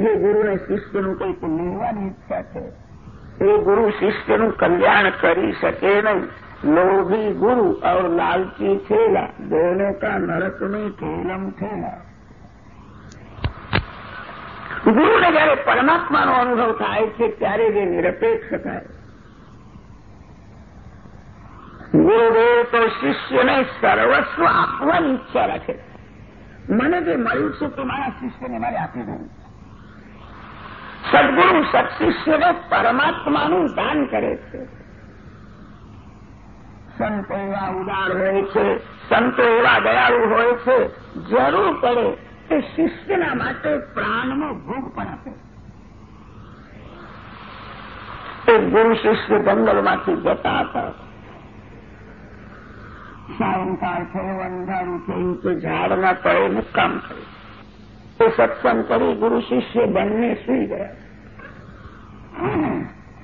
જે ગુરુને શિષ્યનું કંઈક લેવાની ઈચ્છા છે એ ગુરુ શિષ્યનું કલ્યાણ કરી શકે નહીં લોભી ગુરુ और लालची ठेला दोनों का नरक में ठेलम ठेला ગુરુને જયારે પરમાત્માનો અનુભવ થાય છે ત્યારે જે નિરપેક્ષ થાય ગુરુદેવ તો શિષ્યને સર્વસ્વ આપવાની ઈચ્છા રાખે મને જે મળ્યું છે તે મારા શિષ્યને મારે આપી દઉં સદગુરુ સત્શિષ્યને પરમાત્માનું દાન કરે છે. સંતો એવા ઉદાર હોય છે, સંતો એવા દયાળુ હોય છે, જરૂર પડે તે શિષ્યના માટે પ્રાણનો ભોગ પણ આપે. એક ગુરુ શિષ્ય જંગલમાંથી જતા હતા. સાયંકાળ થયો, અંધારું થયું, તો ઝાડના તળે મુક્કામ થયું. એ સત્સંગ કરી ગુરુ શિષ્ય બંને સુઈ ગયા.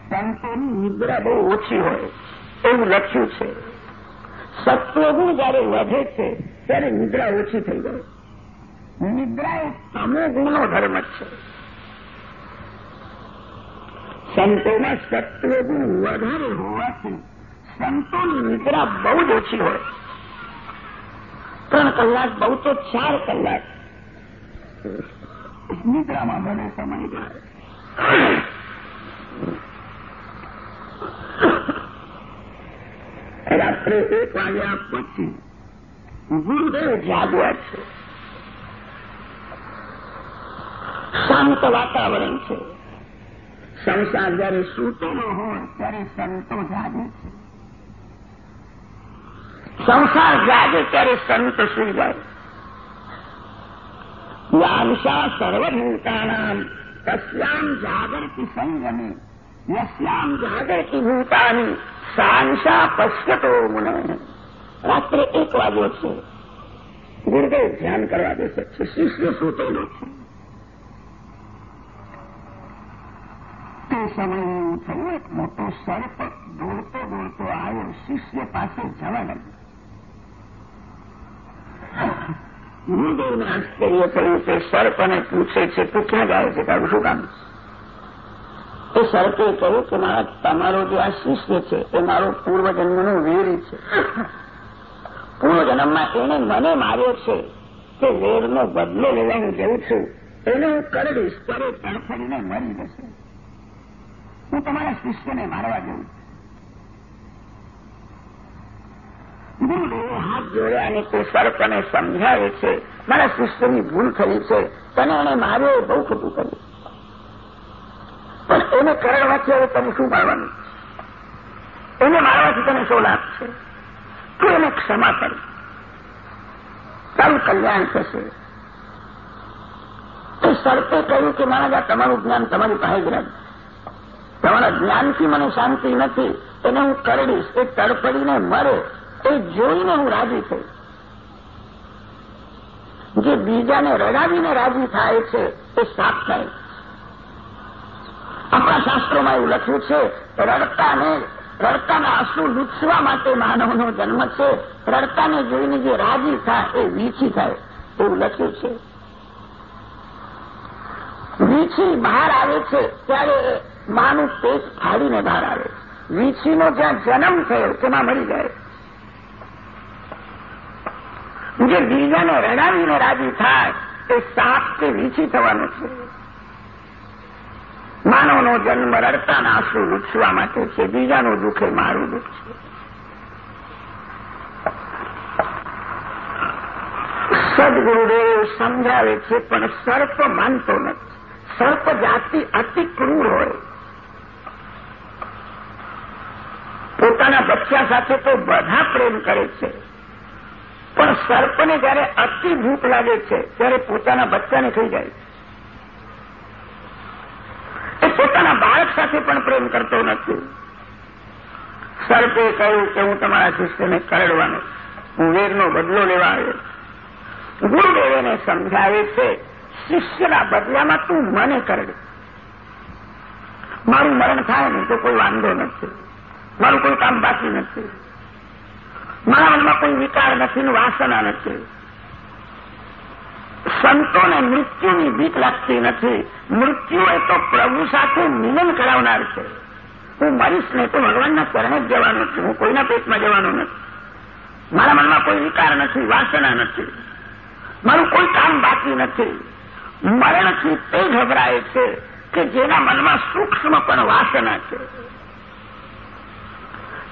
સંતોની નિદ્રા બહુ ઓછી હોય, એવું લખ્યું છે. સત્વગુણ જયારે વધે છે, ત્યારે નિદ્રા ઓછી થઈ જાય. નિદ્રા એ તમોગુણનો ધર્મ છે. સંતોમાં સત્વગુણ વધારે હોવાથી સંતોની નિદ્રા બહુ જ ઓછી હોય. ત્રણ કલાક બહુ તો ચાર કલાક. નિદ્રામાં ભલે સમય જાય. રાત્રે એક વાગ્યા પછી ગુરુદેવ જાગવા છે. શાંત વાતાવરણ છે. સંસાર જયારે સૂતેલો હોય, ત્યારે સંતો જાગે છે. સંસાર જાગે ત્યારે સંત સુઈ જાય. યાંશા સર્વભૂતાનામ, તસ્યામ જાગરતિ સંગમે, યસ્યામ જાગરતિ ભૂતાની. સાંશા પશ્યતો મુન. રાત્રે એક વાગ્યો છે. ગુરુદેવ ધ્યાન કરવા બેસે. છે શિષ્ય સૂતેલો છે. તે સમયે થયું એક મોટો સર્પ દોડતો દોડતો આવ્યો શિષ્ય પાસે જવા લાગ્યો. ગુરુદેવને આશ્ચર્ય થયું કે સર્પને પૂછે છે તું ક્યાં જાય છે? તારું શું કામ એ સર્પે કહ્યું કે મારા તમારો જે આ શિષ્ય છે, એ મારો પૂર્વજન્મનો વીર છે. પૂર્વજન્મમાં એણે મને માર્યો છે તે વેરનો બદલો લેવાનું જઉં છું. એને હું કરડીશ ત્યારે તડફડીને મરી જશે. હું તમારા શિષ્યને મારવા જઉં ગુરુદેવ હાથ જોડ્યા અને તે સર્પને સમજાવે છે, મારા શિષ્યની ભૂલ થઈ છે, તને એને માર્યો બહુ ખોટું કર્યું. એને કરડવાથી હવે તમે શું મારવાનું એને મારવાથી તને શું લાભ છે? તું એને ક્ષમા કરી. તારું કલ્યાણ થશે. તો સર્પે કહ્યું કે, મહારાજા, તમારું જ્ઞાન તમારી પાસે જ રાખજો તમારા જ્ઞાનથી મને શાંતિ નથી. એને હું કરડીશ. એ તડપડીને મરે. એ જોઈને હું રાજી થઈ. જે બીજાને રડાવીને રાજી થાય છે, એ સાપ થાય. આપણા શાસ્ત્રોમાં એવું લખ્યું છે, રડતાને, રડતાના આંસુ લૂછવા માટે માનવનો જન્મ છે, રડતાને જોઈને જે રાજી થાય એ વીછી થાય, એવું લખ્યું છે. વીછી બહાર આવે છે, ત્યારે માનું પેટ ફાડીને બહાર આવે વીછીનો જ્યાં જન્મ થયો, તેમાં મરી જાય. જે બીજાને રડાવીને રાજી થાય, એ સાપ કે વીછી થવાનું છે. માનવનો જન્મ રડતાના આંસુ લૂછવા માટે છે. બીજાનું દુઃખ એ મારું દુઃખ છે. સદગુરુદેવ સમજાવે છે, પણ સર્પ માનતો નથી. સર્પ જાતિ અતિ ક્રૂર હોય. પોતાના બચ્ચા સાથે તો બધા પ્રેમ કરે છે. પણ સર્પને જયારે અતિ ભૂખ લાગે છે, ત્યારે પોતાના બચ્ચાને ખાઈ જાય એ પોતાના બાળક સાથે પણ પ્રેમ કરતો નથી. સર્પે કહ્યું કે હું તમારા શિષ્યને કરડવાનો, હું વેરનો બદલો લેવા આવ્યો ગુરુદેવ સમજાવે છે, શિષ્યના બદલામાં તું મને કરડે. મારું મરણ થાય ને તો કોઈ વાંધો નથી. મારું કોઈ કામ બાકી નથી. મારા મનમાં કોઈ વિકાર નથી વાસના નથી. સંતોને મૃત્યુની ભીક લાગતી નથી. મૃત્યુ એ તો પ્રભુ સાથે મિલન કરાવનાર છે. હું મરીશ નહીં તો ભગવાનના ચરણે જ જવાનો છું. હું કોઈના પેટમાં જવાનો નથી. મારા મનમાં કોઈ વિકાર નથી, વાસના નથી. મારું કોઈ કામ બાકી નથી. મરણથી તે ગભરાય છે કે જેના મનમાં સૂક્ષ્મ પણ વાસના છે.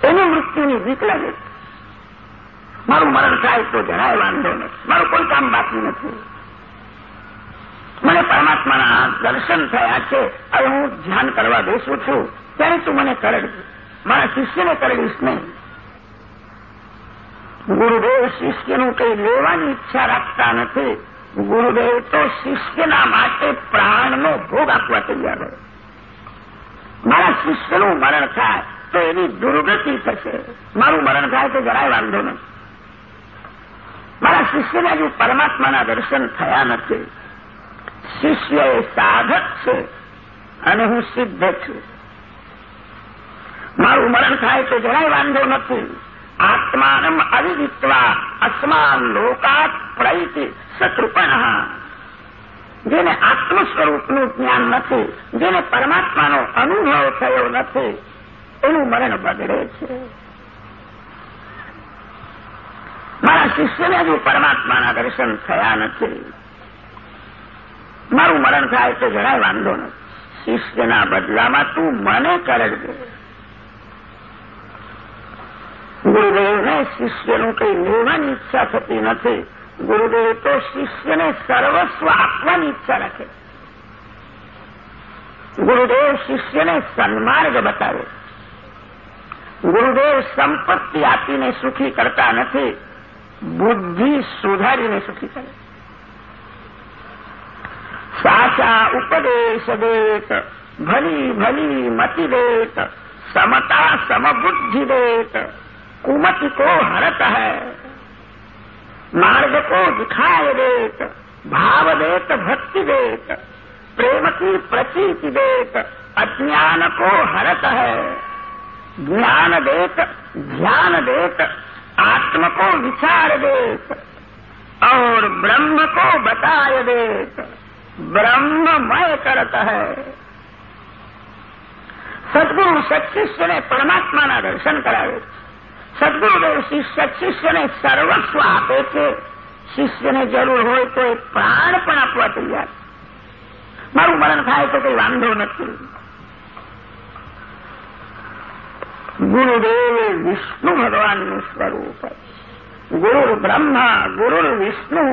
એને મૃત્યુની ભીક લાગે મારું મરણ થાય તો જરાય વાંધો નથી. મારું કોઈ કામ બાકી નથી. મને પરમાત્માના દર્શન થયા છે. હવે હું ધ્યાન કરવા બેસું છું. ત્યારે તું મને કરડ મારા શિષ્યને કરડીશ નહીં. ગુરુદેવ શિષ્યનું કંઈ લેવાની ઈચ્છા રાખતા નથી. ગુરુદેવ તો શિષ્યના માટે પ્રાણનો ભોગ આપવા તૈયાર હોય. મારા શિષ્યનું મરણ થાય તો એની દુર્ગતિ થશે. મારું મરણ થાય તો જરાય વાંધો નથી મારા શિષ્યને હજુ પરમાત્માના દર્શન થયા નથી. શિષ્ય એ સાધક છે અને હું સિદ્ધ છું. મારું મરણ થાય તો જરાય વાંધો નથી. આત્માનમ અવિદિત્વા અસ્માન લોકાત પ્રૈતિ સકૃપણ જેને આત્મ સ્વરૂપનું જ્ઞાન નથી, જેને પરમાત્માનો અનુભવ થયો નથી, એનું મરણ બગડે છે. મારા શિષ્યને હજુ પરમાત્માના દર્શન થયા નથી. મારું મરણ થાય તો જરાય વાંધો નથી શિષ્યના બદલામાં તું મને કરડજે. ગુરુદેવને શિષ્યનું કંઈ લેવાની ઈચ્છા થતી નથી. ગુરુદેવ તો શિષ્યને સર્વસ્વ આપવાની ઈચ્છા રાખે. ગુરુદેવ શિષ્યને સન્માર્ગ બતાવે. ગુરુદેવ સંપત્તિ આપીને સુખી કરતા નથી. બુદ્ધિ સુધારીને સુખી કરે. साचा उपदेश देत भली भली मति देत, समता समबुद्धि देत। कुमति को हरत है, मार्ग को दिखाए देत, भाव देत, भक्ति देत, प्रेम की प्रतीति देत, अज्ञान को हरत है। ज्ञान देत, ध्यान देत, आत्म को विचार देत, और ब्रह्म को बताए देत। ब्रह्ममय करत है સદગુરુ સત્શિષ્યને પરમાત્માના દર્શન કરાવે છે સદગુરુદેવ શિષ્ય શિષ્યને સર્વસ્વ આપે છે શિષ્યને જરૂર હોય તો એ પ્રાણ પણ આપવા તૈયાર મારું મરણ થાય તો કઈ વાંધો નથી ગુરુદેવ એ વિષ્ણુ ભગવાનનું સ્વરૂપ ગુરુ બ્રહ્મા ગુરુ વિષ્ણુ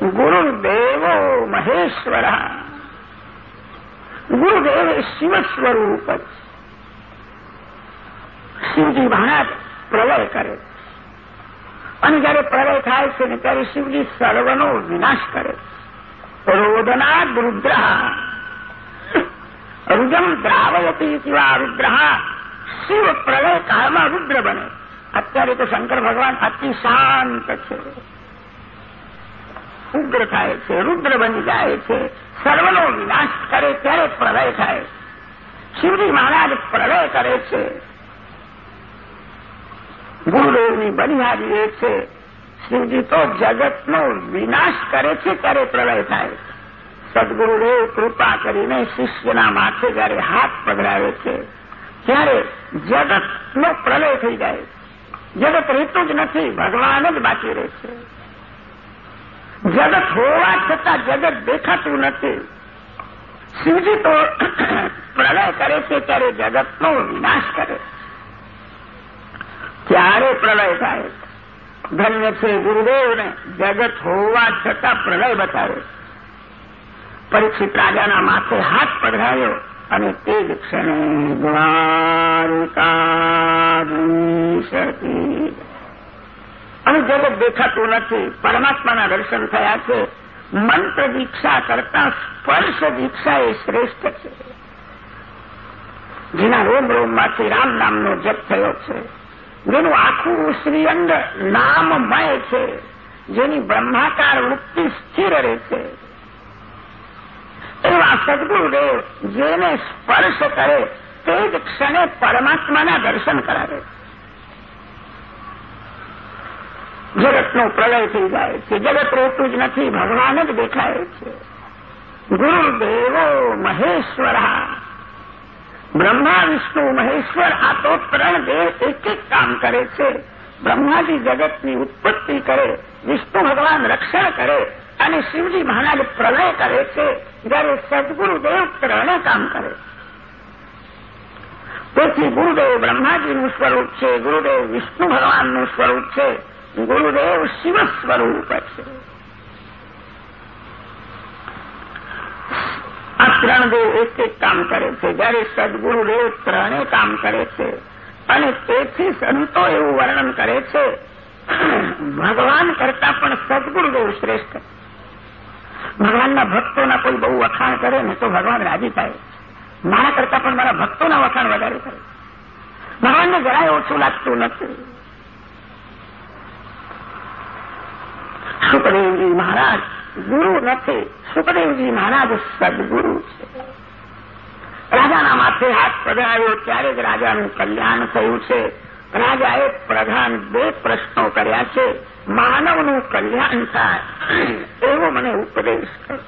ગુરુદેવો મહેશ્વર ગુરુદેવ શિવ સ્વરૂપ શિવજી મહારાજ પ્રલય કરે અને જયારે પ્રલય થાય છે ને ત્યારે શિવજી સર્વનો વિનાશ કરે રોદના રુદ્ર। રુદમ દ્રાવયતી શિવા રુદ્ર। શિવ પ્રલય કાળમાં રુદ્ર બને અત્યારે તો શંકર ભગવાન અતિ શાંત છે. ઉગ્ર થાય છે, રુદ્ર બની જાય છે, સર્વનો વિનાશ કરે ત્યારે પ્રલય થાય. શિવજી મહારાજ પ્રલય કરે છે. ગુરુદેવની બનિહારી એ છે. શિવજી તો જગતનો વિનાશ કરે છે ત્યારે પ્રલય થાય. સદગુરુદેવ કૃપા કરીને શિષ્યના માથે જયારે હાથ પધરાવે છે, ત્યારે જગતનો પ્રલય થઈ જાય. જગત રહેતું જ નથી, ભગવાન જ બાકી રહે છે. જગત હોવા છતાં જગત દેખાતું નથી. શિવજી તો પ્રલય કરે છે ત્યારે જગતનો વિનાશ કરે. ત્યારે પ્રલય થાય? ધન્ય છે ગુરુદેવને જગત હોવા છતાં પ્રલય બતાવે. પરીક્ષિત રાજાના માથે હાથ પધરાયો અને તે જ ક્ષણે દ્વારિકાધીશતી અને જગત નથી. પરમાત્માના દર્શન થયા છે. મંત્ર દીક્ષા કરતા સ્પર્શ દીક્ષા એ શ્રેષ્ઠ છે. જેના રોમ રોમમાંથી રામ નામનો જપ થયો છે. જેનું આખું શ્રીઅંગ નામમય છે. જેની બ્રહ્માકાર વૃત્તિ સ્થિર રહે છે. એવા સદગુરુદેવ જેને સ્પર્શ કરે, તે જ ક્ષણે પરમાત્માના દર્શન કરાવે જગતનો પ્રલય થઈ જાય છે. જગત રહેતું જ નથી, ભગવાન જ દેખાય છે. ગુરુદેવો મહેશ્વર બ્રહ્મા, વિષ્ણુ, મહેશ્વર, આ તો ત્રણ દેવ એક એક કામ કરે છે. બ્રહ્માજી જગતની ઉત્પત્તિ કરે, વિષ્ણુ ભગવાન રક્ષણ કરે અને શિવજી મહારાજ પ્રલય કરે છે. જ્યારે સદગુરુદેવ ત્રણે કામ કરે. તેથી ગુરુદેવ બ્રહ્માજીનું સ્વરૂપ છે, ગુરુદેવ વિષ્ણુ ભગવાનનું સ્વરૂપ છે. ગુરુદેવ શિવ સ્વરૂપ છે આ ત્રણ એક એક કામ કરે છે જ્યારે સદગુરુદેવ ત્રણે કામ કરે છે અને તેથી સંતો એવું વર્ણન કરે છે ભગવાન કરતા પણ સદગુરુદેવ શ્રેષ્ઠ ભગવાનના ભક્તોના કોઈ બહુ વખાણ કરે ને તો ભગવાન રાજી થાય। મારા કરતા પણ મારા ભક્તોના વખાણ વધારે કરે ભગવાનને જરાય ઓછું લાગતું નથી। સુખદેવજી મહારાજ, ગુરુ નથી. સુખદેવજી મહારાજ સદગુરુ છે. રાજાના માથે હાથ પધરાવ્યો ત્યારે જ રાજાનું કલ્યાણ થયું છે. રાજાએ પ્રધાન બે પ્રશ્નો કર્યા છે. માનવનું કલ્યાણ થાય. એવો મને ઉપદેશ કર્યો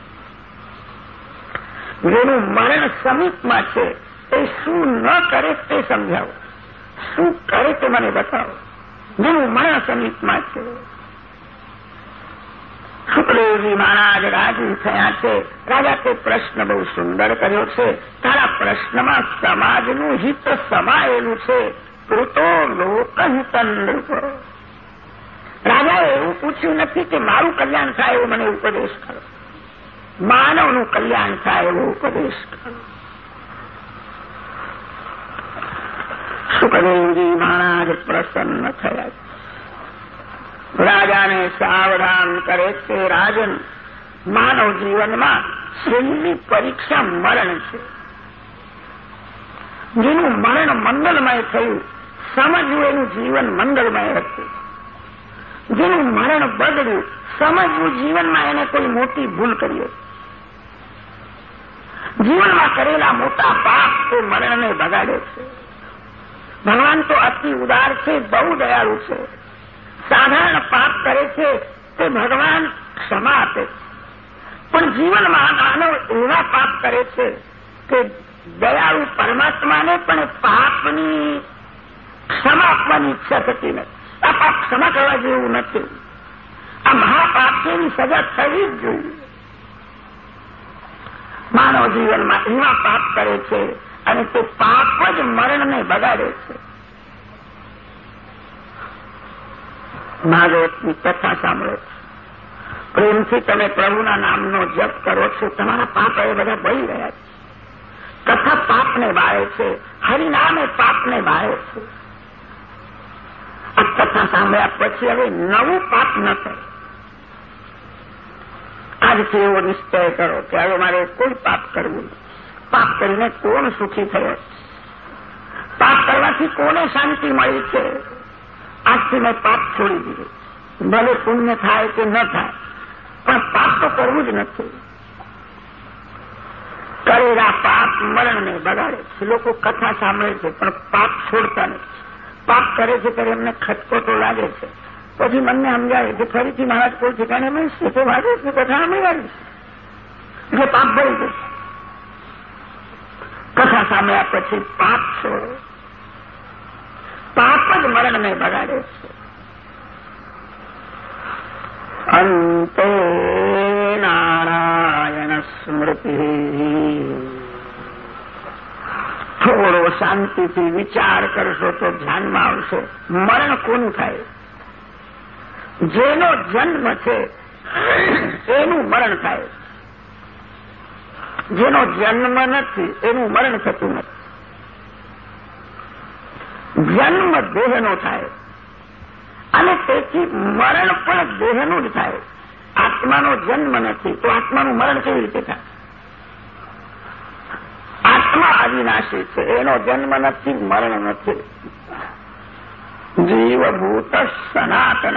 જેનું મરણ સમીપમાં છે, એ શું ન કરે તે સમજાવો. શું કરે તે મને બતાવો. જેનું મરણ સમીપમાં છે સુખદેવજી મહારાજ રાજી થયા છે. રાજા તે પ્રશ્ન બહુ સુંદર કર્યો છે. તારા પ્રશ્નમાં સમાજનું હિત સમાયેલું છે. કૃતો લોકહિતન રાજાએ એવું પૂછ્યું નથી કે મારું કલ્યાણ થાય એવું મને ઉપદેશ કરો. માનવનું કલ્યાણ થાય એવો ઉપદેશ કરો. સુખદેવજી મહારાજ? પ્રસન્ન થયા રાજાને સાવધાન કરે છે રાજન. માનવ જીવનમાં સિંહની પરીક્ષા મરણ છે. જેનું મરણ મંગલમય થયું, સમજવું એનું જીવન મંગલમય હતું જેનું મરણ બગડ્યું, સમજવું જીવનમાં એને કોઈ મોટી ભૂલ કરી જીવનમાં કરેલા મોટા પાપ તે મરણને બગાડે છે. ભગવાન તો અતિ ઉદાર છે, બહુ દયાળુ છે. સાધારણ પાપ કરે છે, તે ભગવાન ક્ષમા આપે છે. પણ જીવનમાં માનવ એવા પાપ કરે છે કે દયાળુ પરમાત્માને પણ પાપની ક્ષમા આપવાની ઈચ્છા થતી નથી. આ પાપ ક્ષમા કરવા જેવું નથી. આ મહાપાપ છે એની સજા થવી જ જોઈએ. માનવ જીવનમાં એવા પાપ કરે છે અને તે પાપ જ મરણને બગાડે છે. ભાગવતની કથા સાંભળો. પ્રેમથી તમે પ્રભુના નામનો જપ કરો છો, તમારા પાપ એ બધા બળી રહ્યા છે. કથા પાપને બાળે છે, હરિનામ એ પાપને બાળે છે. આ કથા સાંભળ્યા પછી હવે નવું પાપ ન થાય. આજથી એવો નિશ્ચય કરો કે હવે મારે કોઈ પાપ કરવું પાપ કરીને કોણ સુખી થયો? પાપ કરવાથી કોને શાંતિ મળી છે? આજથી મેં પાપ છોડી દીધું. ભલે પુણ્ય થાય કે ન થાય, પણ પાપ તો કરવું જ નથી. કરેલા પાપ મરણને બગાડે છે. લોકો કથા સાંભળે છે, પણ પાપ છોડતા નથી. પાપ કરે છે ત્યારે એમને ખટકોટો લાગે છે. પછી મનને સમજાય કે ફરીથી મહારાજ કોઈ ઠેકાણે મળશે તો વાગે છે, કથા સાંભળવાની એટલે પાપ ભરી જશે. કથા સાંભળ્યા પછી પાપ છોડે. પાપ જ મરણને બગાડે છે. અંતે નારાયણ સ્મૃતિ. થોડો શાંતિથી વિચાર કરશો તો ધ્યાનમાં આવશે. મરણ કોનું થાય? જેનો જન્મ છે, એનું મરણ થાય. જેનો જન્મ નથી, એનું મરણ થતું નથી. જન્મ દેહનો થાય. અને તેથી મરણ પણ દેહનું જ થાય. આત્માનો જન્મ નથી. તો આત્માનું મરણ કેવી રીતે થાય? આત્મા અવિનાશી છે. એનો જન્મ નથી, મરણ નથી. જીવભૂત સનાતન.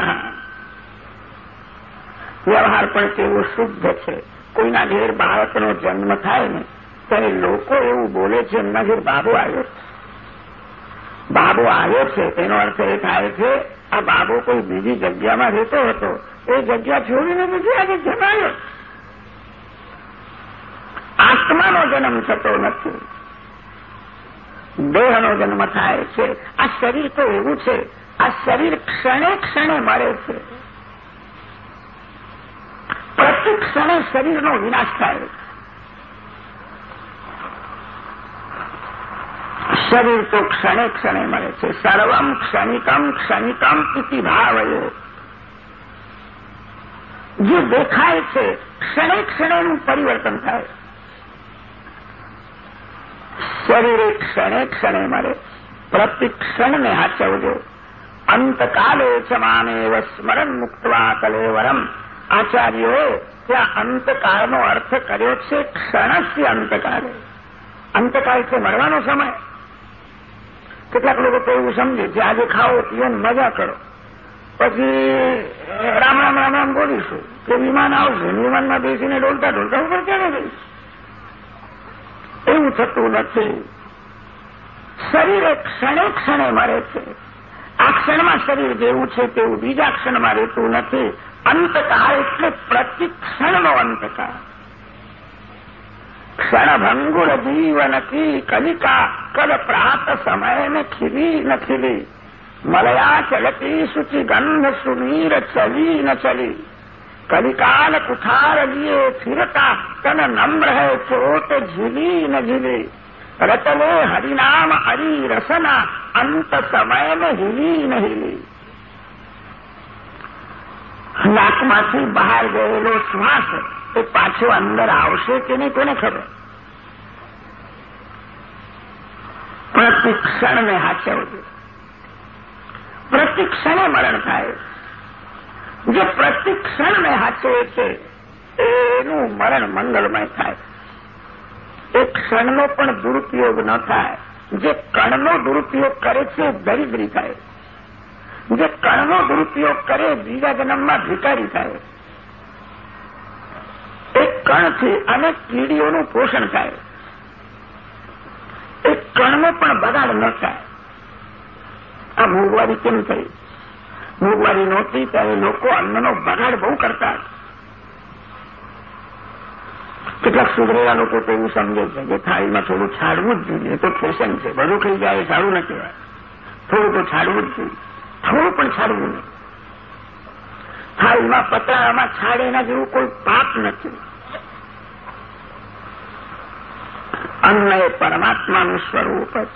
વ્યવહાર પણ કેવો શુદ્ધ છે. કોઈના ઘેર બાળકનો જન્મ થાય ને, ત્યારે લોકો એવું બોલે છે એમના ઘેર બાબુ આવ્યો. છે બાબો આવ્યો છે, તેનો અર્થ એ થાય છે, આ બાબો કોઈ બીજી જગ્યામાં રહેતો હતો. એ જગ્યા છોડીને પછી આજે જમાયો. આત્માનો જન્મ થતો નથી. દેહનો જન્મ થાય છે. આ શરીર તો એવું છે. આ શરીર ક્ષણે ક્ષણે મળે છે. પ્રતિ ક્ષણે શરીરનો વિનાશ થાય શરીર તો ક્ષણે ક્ષણે મળે છે. સર્વમ ક્ષણિકમ ક્ષણિકમ ઇતિ જે દેખાય છે, ક્ષણે ક્ષણેનું પરિવર્તન થાય. શરીરે ક્ષણે ક્ષણે મળે. પ્રતિ ક્ષણને હાચવજો. અંતકાલે ચમાનેવ સ્મરણ મુક્તવા કલેવરમ. આચાર્યોએ ત્યાં અંતકાળનો અર્થ કર્યો છે, ક્ષણસ્ય અંતકાલે અંતકાળ છે, મરવાનો સમય. કેટલાક લોકો તો એવું સમજે છે, આજે ખાઓ, પીઓ મજા કરો. પછી, રામ રામ રામ રામ બોલીશું. કે વિમાન આવશે, વિમાનમાં બેસીને ડોલતા ડોલતા ઉપર ક્યારે જઈશ એવું થતું નથી. શરીર ક્ષણે ક્ષણે મરે છે. આ ક્ષણમાં શરીર જેવું છે તેવું બીજા ક્ષણમાં રહેતું નથી. અંતકાળ એટલે પ્રતિ ક્ષણનો અંતકાળ. ક્ષણભંગુર જીવન કી કલિકા કદ પ્રાત સમય ને ખીલી ન ખીલી. મલયા ચલતી સુચિ ગંધ સુમીર ચલી ન ચલી. કલિકાલ કુઠાર લીએ ફિરતા તન નમ્ર હૈ ચોટ ઝીલી ન ઝીલી. રતલે હરિનામ હરી રસના અંત સમય ને હિલી ન હિલી. નાકમાંથી બહાર ગયેલો શ્વાસ એ પાછો અંદર આવશે કે નહીં કોને ખબર? પ્રતિક્ષણને હાચવું હાચવજો પ્રતિ મરણ થાય. જે પ્રતિક્ષણને હાચવે છે, એનું મરણ મંગલમય થાય. એ ક્ષણનો પણ દુરુપયોગ ન થાય. જે કણનો દુરુપયોગ કરે છે દરિદ્રી થાય. જે કણનો દુરુપયોગ કરે, બીજા જન્મમાં ભિકારી થાય. કણથી અનેક કીડીઓનું પોષણ થાય. એ કણનો પણ બગાડ ન થાય. આ મોંઘવારી કેમ થઈ? મોંઘવારી નહોતી ત્યારે લોકો અન્નનો બગાડ બહુ કરતા. કેટલાક સુધરેલા લોકો તો એવું સમજે છે કે થાળીમાં થોડું છાડવું જ જોઈએ. તો ફેશન છે. બધું ખાઈ જાય સારું ન કહેવાય. થોડું તો છાડવું જ જોઈએ. થોડું પણ છાડવું નહીં. થાળીમાં પતરામાં છાડે એના જેવું કોઈ પાપ નથી. અન્ન એ પરમાત્માનું સ્વરૂપ જ.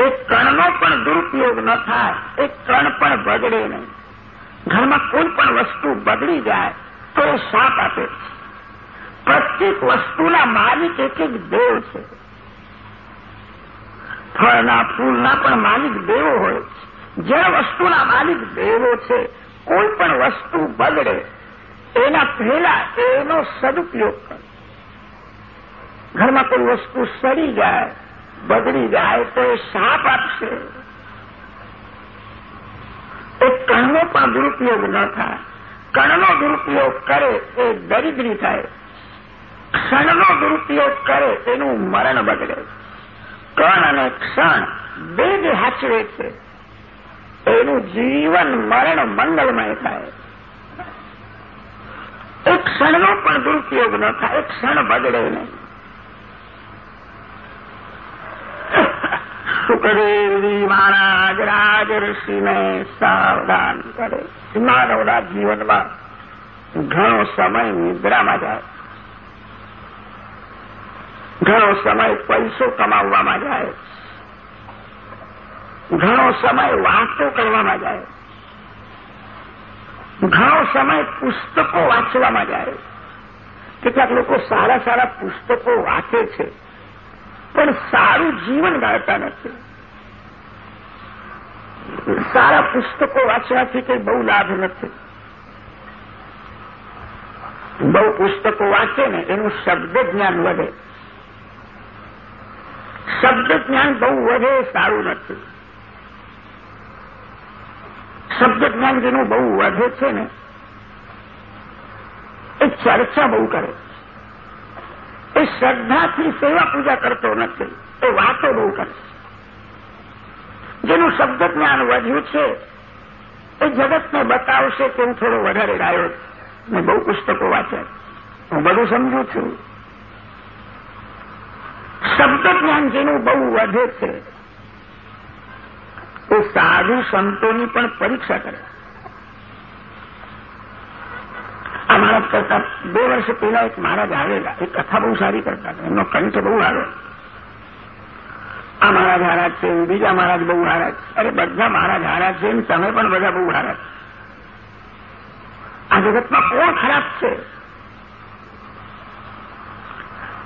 એક કણનો પણ દુરુપયોગ ન થાય, એક કણ પણ બગડે નહીં. ઘરમાં કોઈ પણ વસ્તુ બગડી જાય તો એ સાપ આપે છે. પ્રત્યેક વસ્તુના માલિક એક એક દેવ છે. ફળના ફૂલના પણ માલિક દેવો હોય જે વસ્તુના માલિક દેવો છે, કોઈ પણ વસ્તુ બગડે, એના પહેલા એનો સદુપયોગ કરે. ઘરમાં કોઈ વસ્તુ સડી જાય, બગડી જાય, તો એ સાપ આપશે. એ કણનો પણ દુરુપયોગ ન થાય. કણનો દુરુપયોગ કરે, એ દરિદ્રી થાય. ક્ષણનો દુરુપયોગ કરે, એનું મરણ બગડે. કણ અને ક્ષણ બે જ હાચવે છે. એનું જીવન મરણ મંગળમય થાય. એક ક્ષણનો પણ દુરુપયોગ ન થાય એક ક્ષણ બગડે નહીં. સુખદેવજી મહારાજ રાજ ઋષિને સાવધાન કરે. માનવના જીવનમાં ઘણો સમય નિદ્રામાં જાય. ઘણો સમય પૈસો કમાવવામાં જાય. ઘણો સમય વાતો કરવામાં જાય. ઘણો સમય પુસ્તકો વાંચવામાં જાય. કેટલાક લોકો સારા સારા પુસ્તકો વાંચે છે, પણ સારું જીવન ગાળતા નથી. સારા પુસ્તકો વાંચવાથી કંઈ બહુ લાભ નથી. બહુ પુસ્તકો વાંચે ને એનું શબ્દ જ્ઞાન વધે. શબ્દ જ્ઞાન બહુ વધે સારું નથી. શબ્દ જ્ઞાન જેનું બહુ વધે છે ને, એ ચર્ચા બહુ કરે એ શ્રદ્ધાથી સેવા પૂજા કરતો નથી, એ વાતો બહુ કરે જેનું શબ્દ જ્ઞાન વધ્યું છે. એ જગતને બતાવશે કે હું થોડો વધારે ડાયો. મેં બહુ પુસ્તકો વાંચ્યા. હું બધું સમજુ છું. શબ્દ જ્ઞાન જેનું બહુ વધે છે. એ સાધુ સંતોની પણ પરીક્ષા કરે. આ મહારાજ કરતા બે વર્ષ પહેલા એક મહારાજ આવેલા. એ કથા બહુ સારી કરતા એમનો કંઠ બહુ આવ્યો આ મહારાજ હારા છે બીજા મહારાજ બહુ હારા છે. અરે બધા મહારાજ હારા છે તમે પણ બધા બહુ હારા છે. આ જગતમાં કોણ ખરાબ છે?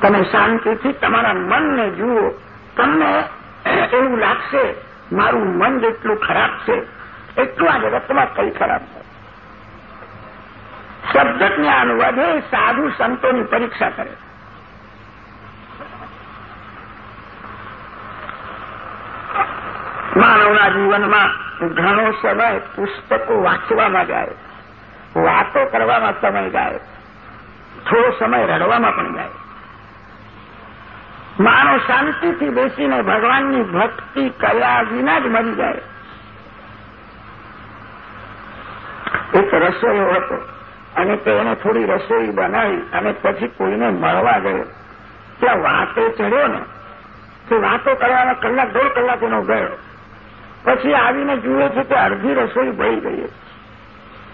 તમે શાંતિથી તમારા મનને જુઓ, તમને એવું લાગશે, મારું મન જેટલું ખરાબ છે, એટલું આ જગતમાં કઈ ખરાબ છે શબ્દ જ્ઞાન વધે, સાધુ સંતોની પરીક્ષા કરે. માનવના જીવનમાં ઘણો સમય પુસ્તકો વાંચવામાં જાય. વાતો કરવામાં સમય જાય. થોડો સમય રડવામાં પણ જાય. માનવ શાંતિથી બેસીને ભગવાનની ભક્તિ કર્યા વિના જ મરી જાય. એક રસોઈયો હતો અને તેને થોડી રસોઈ બનાવી અને પછી કોઈને મળવા ગયો. ત્યાં વાતો ચડ્યો ને. તે વાતો કરવાના કલાક, દોઢ કલાક એનો ગયો. પછી આવીને જુએ છે કે અડધી રસોઈ બળી ગઈ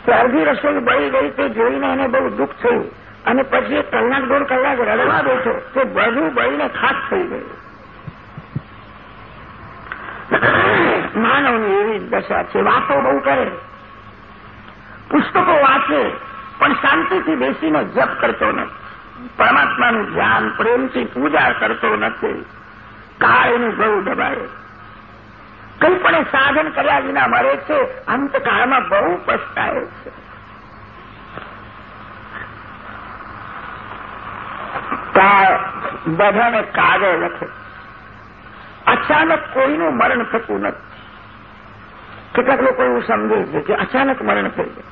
તે અડધી રસોઈ બળી ગઈ તે જોઈને એને બહુ દુઃખ થયું. અને પછી એક કલાક દોઢ કલાક રડવા બેઠો તે બધું બળીને ખાસ થઈ ગયું. માનવની એવી દશા છે. વાતો બહુ કરે. પુસ્તકો વાંચે, પણ શાંતિથી બેસીને જપ કરતો નથી. પરમાત્માનું ધ્યાન, પ્રેમથી પૂજા કરતો નથી. કાળ એનું બહુ દબાવે. કંઈ પણ સાધન કર્યા વિના મરે છે. અંતકાળમાં બહુ પસ્તાય છે. બધાને કાગળ લખે. અચાનક કોઈનું મરણ થતું નથી. કેટલાક લોકો એવું સમજે છે કે અચાનક મરણ થઈ જાય.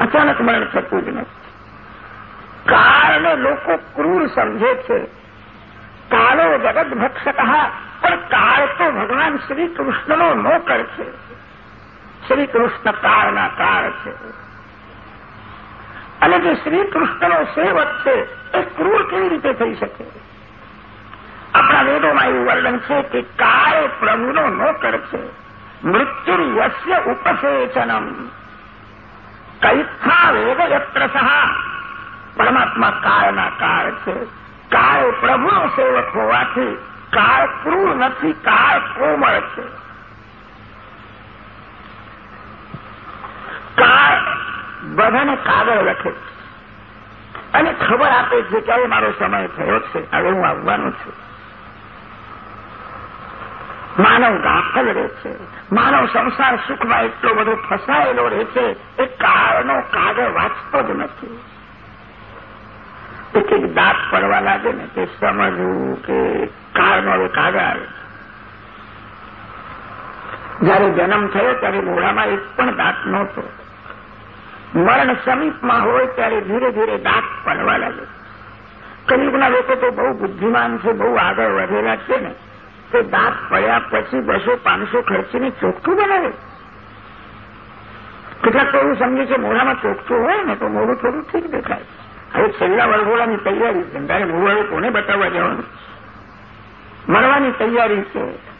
અચાનક મરણ થતું જ નથી. કાળને લોકો ક્રૂર સમજે છે. કાળો જગત ભક્ષક પણ કાળ તો ભગવાન શ્રી કૃષ્ણનો નોકર છે. શ્રી કાળના કાળ છે. અને જે શ્રી સેવક છે, એ ક્રૂર કેવી રીતે થઈ શકે? આપણા વેદોમાં એવું વર્ણન છે કે કાળ પ્રભુનો નોકર છે. મૃત્યુ યસ્ય ઉપસેચનમ. કૈથા વેદ યત્ર સહા. પરમાત્મા કાળના કાળ છે. કાળ પ્રભુનો સેવક હોવાથી કાળ ક્રૂર નથી કાળ કોમળ છે. કાળ બધાને કાગળ લખે. અને ખબર આપે છે કે હવે મારો સમય થયો છે, હવે હું આવવાનો છું. માનવ દાખલ રહે છે, માનવ સંસાર સુખમાં એટલો બધો ફસાયેલો રહે છે, એ કાળનો કાગળ વાંચતો જ નથી. એક દાંત પડવા લાગે ને, તે સમજવું કે કાળનો કાગળ આવે જયારે જન્મ થયો ત્યારે મોઢામાં એક પણ દાંત નહોતો. મરણ સમીપમાં હોય ત્યારે ધીરે ધીરે દાંત પડવા લાગે. કલિયુગના લોકો તો બહુ બુદ્ધિમાન છે, બહુ આગળ વધેલા છે ને. તે દાંત પડ્યા પછી બસો પાંચસો ખર્ચીને ચોખ્ખું બનાવે. કેટલાક તો એવું સમજે છે, મોઢામાં ચોખ્ખું હોય ને તો મોઢું થોડું ઠીક દેખાય. હવે છેલ્લા વરઘોડાની તૈયારી છે. તારે મોઢું કોને બતાવવા જવાનું? મળવાની તૈયારી છે.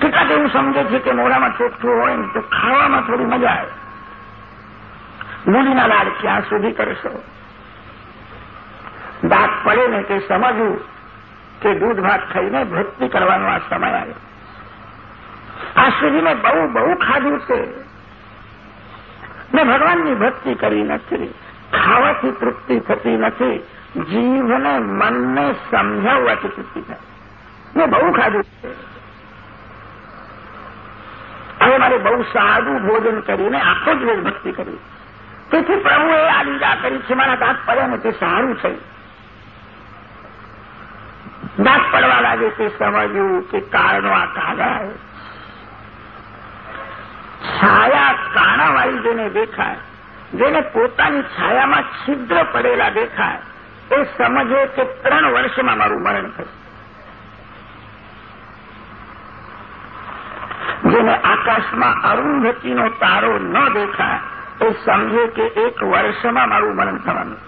કેટલાક એવું સમજે છે કે મોઢામાં ચોખ્ઠું હોય ને તો ખાવામાં થોડી મજા આવે. મૂલીના લાડ ક્યાં સુધી કરશો? દાંત પડે ને તે સમજવું કે દૂધ ભાત ખાઈને ભક્તિ કરવાનો આ સમય આવ્યો. આ સુધી મેં બહુ બહુ ખાધું છે. મેં ભગવાનની ભક્તિ કરી નથી. ખાવાથી તૃપ્તિ થતી નથી. જીવને મનને સમજાવવાથી તૃપ્તિ થાય. મેં બહુ ખાધું હવે મારે બહુ સારું ભોજન કરીને આખો દિવસ ભક્તિ કરી તેથી પ્રભુએ આ લીલા કરી છે મારા દાંત પડ્યા ને તે સારું છે. દાંત પડવા લાગે તે સમજવું કે કારણો આ કાગળ છાયા કાણાવાળી જેને દેખાય જેને પોતાની છાયામાં છિદ્ર પડેલા દેખાય, એ સમજે કે ત્રણ વર્ષમાં મારું મરણ થશે જેને આકાશમાં અરુંધતીનો તારો ન દેખાય, એ સમજે કે એક વર્ષમાં મારું મરણ થવાનું.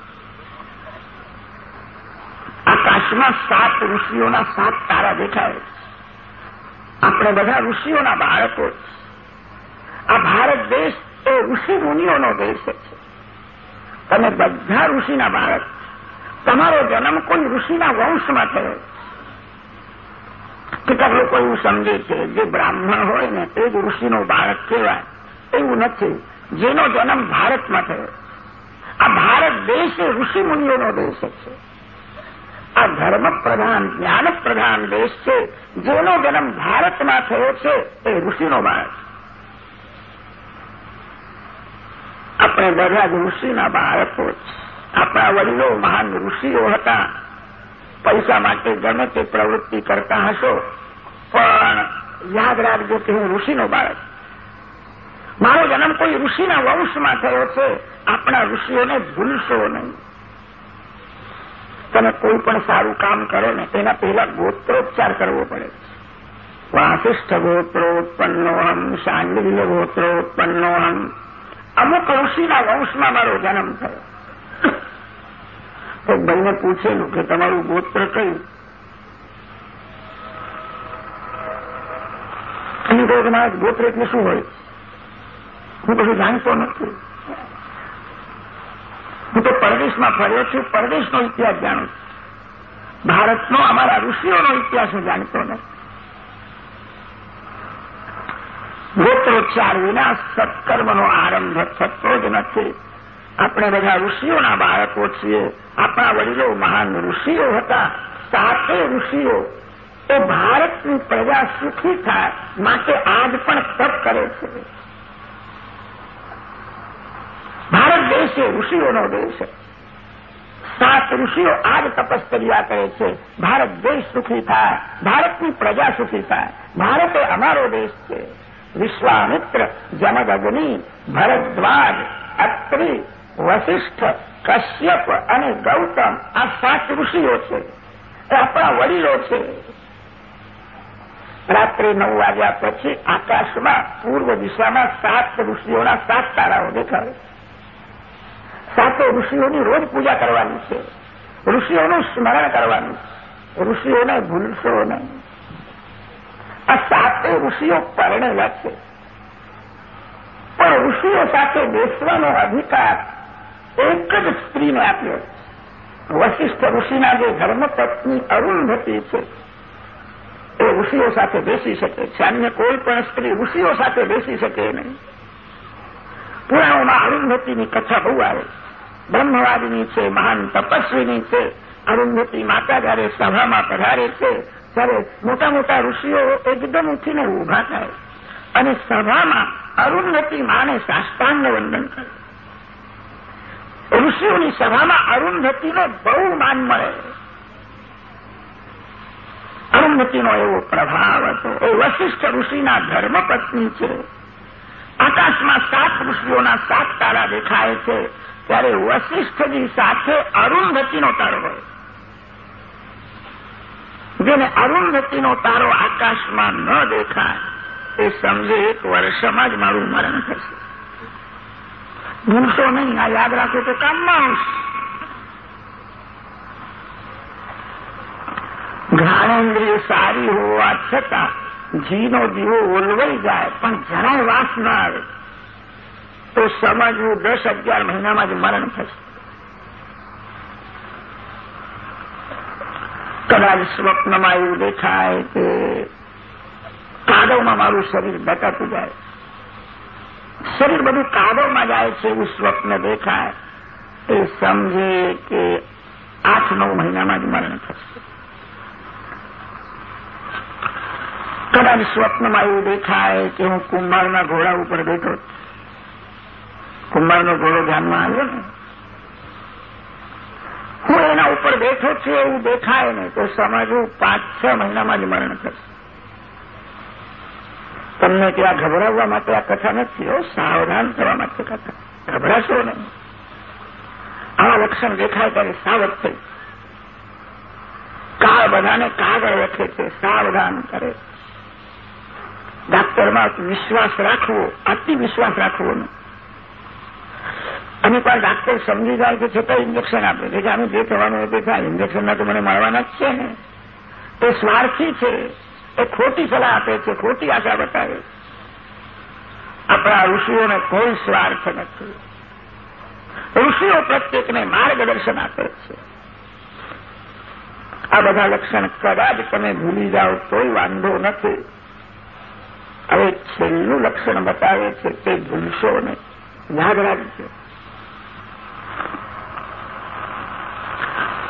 આકાશમાં સાત ઋષિઓના સાત તારા દેખાય. આપણે બધા ઋષિઓના બાળકો આ ભારત દેશ એ ઋષિ મુનિઓનો દેશ છે. તમે બધા ઋષિના બાળક તમારો જન્મ કોઈ ઋષિના વંશમાં થયો. કેટલાક લોકો એવું સમજે છે જે બ્રાહ્મણ હોય ને તે જ ઋષિનો બાળક કહેવાય. એવું નથી. જેનો જન્મ ભારતમાં થયો. આ ભારત દેશ એ ઋષિ મુનિઓનો દેશ છે. આ ધર્મ પ્રધાન જ્ઞાન પ્રધાન દેશ છે. જેનો જન્મ ભારતમાં થયો છે એ ઋષિનો બાળક આપણે બધા જ ઋષિના બાળકો આપણા વડીલો મહાન ઋષિઓ હતા. પૈસા માટે ગમે તે પ્રવૃત્તિ કરતા હશો. પણ યાદ રાખજો કે હું ઋષિનો બાળક. મારો જન્મ કોઈ ઋષિના વંશમાં થયો છે. આપણા ઋષિઓને ભૂલશો નહીં. તમે કોઈ પણ સારું કામ કરો ને તેના પહેલા ગોત્રોપચાર કરવો પડે વાસિષ્ઠ ગોત્રોત્પન્નોહમ શાંડિલ્ય ગોત્રોત્પન્નોહમ અમુક ઋષિના વંશમાં મારો જન્મ થયો. તો ભાઈને પૂછેલું કે તમારું ગોત્ર કયું? અને કહ્યું કે મારા ગોત્ર એટલે શું હોય? હું કશું જાણતો નથી. હું તો પરદેશમાં ફર્યો છું, પરદેશનો ઇતિહાસ જાણું છું. ભારતનો અમારા ઋષિઓનો ઇતિહાસ હું જાણતો નથી. ગોત્રોચ્ચાર વિના સત્કર્મનો આરંભ થતો જ નથી. આપણે બધા ઋષિઓના બાળકો છીએ. આપણા વડીલો મહાન ઋષિઓ હતા. સાતે ઋષિઓ. તો ભારતની પ્રજા સુખી થાય માટે આજ પણ તપ કરે છે. ભારત દેશ એ ઋષિઓનો દેશ. સાત ઋષિઓ આજ તપસ્યા કરે છે. ભારત દેશ સુખી થાય. ભારતની પ્રજા સુખી થાય. ભારત એ અમારો દેશ છે. વિશ્વામિત્ર જમદગ્નિ ભરદ્વાજ અત્રિ વશિષ્ઠ કશ્યપ અને ગૌતમ આ સાત ઋષિઓ છે એ આપણા વડીલો છે. રાત્રે નવ વાગ્યા પછી આકાશમાં પૂર્વ દિશામાં સાત ઋષિઓના સાત તારાઓ દેખાય સાતો ઋષિઓની રોજ પૂજા કરવાની છે. ઋષિઓનું સ્મરણ કરવાનું ઋષિઓને ભૂલશો નહીં. આ સાતે ઋષિઓ પરણેલા છે. પણ ઋષિઓ સાથે બેસવાનો અધિકાર એક જ સ્ત્રીને આપ્યો. વશિષ્ઠ ઋષિના જે ધર્મપત્ની અરુંધતી છે, એ ઋષિઓ સાથે બેસી શકે છે. અન્ય કોઈ પણ સ્ત્રી ઋષિઓ સાથે બેસી શકે નહીં. પુરાણોમાં અરુંધતીની કથા બહુ આવે. બ્રહ્મવાદીની છે, મહાન તપસ્વીની છે, અરુંધતી માતા જયારે સભામાં પધારે છે ત્યારે મોટા મોટા ઋષિઓ એકદમ ઉઠીને ઊભા થાય અને સભામાં અરુંધતી માને સાષ્ટાંગ વંદન કરે. ઋષિઓની સભામાં અરુંધતીને બહુ માન મળે. અરુંધતીનો એવો પ્રભાવ હતો. એ વશિષ્ઠ ઋષિના ધર્મપત્ની છે. આકાશમાં સાત ઋષિઓના સાત તારા દેખાય છે. ત્યારે વશિષ્ઠજી સાથે અરુંધતીનો તારો હોય. જેને અરુંધતીનો તારો આકાશમાં ન દેખાય, એ સમજે એક વર્ષમાં જ મારું મરણ થશે. ભૂલશો નહીં, આ યાદ રાખો તો કામમાં આવશે. ઘાણેન્દ્રિય સારી હોવા છતાં ઘીનો દીવો ઓલવાઈ જાય, પણ જરાય વાસ ન આવે. તો સમજવું દસ અગિયાર મહિનામાં જ મરણ થશે. કદાચ સ્વપ્નમાં એવું દેખાય કે કાદવમાં મારું શરીર બટાતું જાય. શરીર બધું કાદવમાં જાય છે એવું સ્વપ્ન દેખાય. એ સમજે કે આઠ નવ મહિનામાં જ મરણ થશે. કદાચ સ્વપ્નમાં એવું દેખાય કે હું કુંભારના ઘોડા ઉપર બેઠો કુંભારનો ઘોડો ધ્યાનમાં આવ્યો ને? હું એના ઉપર બેઠો છું એવું દેખાય ને તો સમજવું, પાંચ છ મહિનામાં જ મરણ થશે. તમને ત્યાં ગભરાવવા માટે આ કથા નથી, હો. સાવધાન થવા માટે કથા. ગભરાશો નહીં. આવા લક્ષણ દેખાય ત્યારે સાવધ થઈ. કાળ બધાને કાગળ લખે છે, સાવધાન કરે. ડાક્ટરમાં વિશ્વાસ રાખવો અતિ વિશ્વાસ રાખવો નહીં. અને પણ ડાક્ટર સમજી જાય કે છતાં ઇન્જેક્શન આપે છે. કે આનું જે થવાનું હોય તે થાય. ઇન્જેક્શનના તો મને મળવાના જ છે ને. તે સ્વાર્થી છે. એ ખોટી સલાહ આપે છે. ખોટી આશા બતાવે આપણા ઋષિઓને કોઈ સ્વાર્થ નથી. ઋષિઓ પ્રત્યેકને માર્ગદર્શન આપે છે. આ બધા લક્ષણ કદાચ તમે ભૂલી જાઓ તોય વાંધો નથી. હવે છેલ્લું લક્ષણ બતાવે છે તે ભૂલશો નહીં. યાદ રાખજો.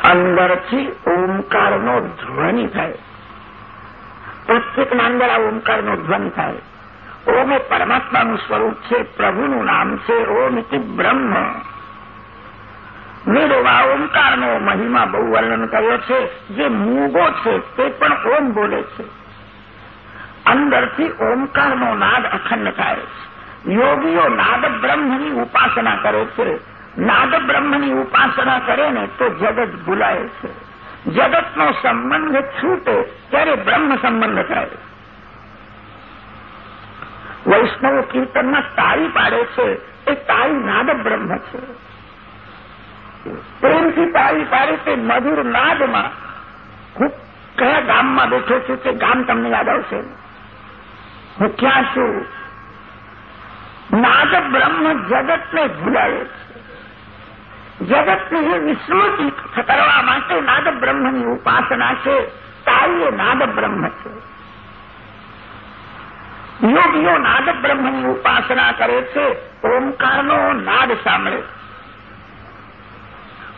અંદરથી ઓમકારનો ધ્વનિ થાય. પ્રત્યેકના અંદર આ ઓમકારનો ધ્વનિ થાય. ઓમ એ પરમાત્માનું સ્વરૂપ છે, પ્રભુનું નામ છે ઓમ ઇતિ બ્રહ્મ વેદોમાં ઓમકારનો મહિમા બહુ વર્ણન કર્યો છે. જે મૂગો છે, તે પણ ઓમ બોલે છે. અંદરથી ઓમકારનો નાદ અખંડ થાય. છે યોગીઓ નાદ બ્રહ્મની ઉપાસના કરે છે. નાદ બ્રહ્મની ઉપાસના કરે ને તો જગત ભૂલાય છે. જગતનો સંબંધ છૂટે ત્યારે બ્રહ્મ સંબંધ થાય. વૈષ્ણવ કીર્તનમાં તાળી પાડે છે. એ તાળી નાદ બ્રહ્મ છે. પ્રેમથી તાળી પાડે તે મધુર નાદમાં હું કયા ગામમાં બેઠો છું તે ગામ તમને યાદ આવશે. હું ક્યાં છું? નાદ બ્રહ્મ જગતને ભૂલાવે છે. જગતની વિસ્મૃતિ કરવા માટે નાદ બ્રહ્મની ઉપાસના છે તાળી નાદ બ્રહ્મ છે યોગીઓ નાદ બ્રહ્મની ઉપાસના કરે છે ઓમકારનો નાદ સાંભળે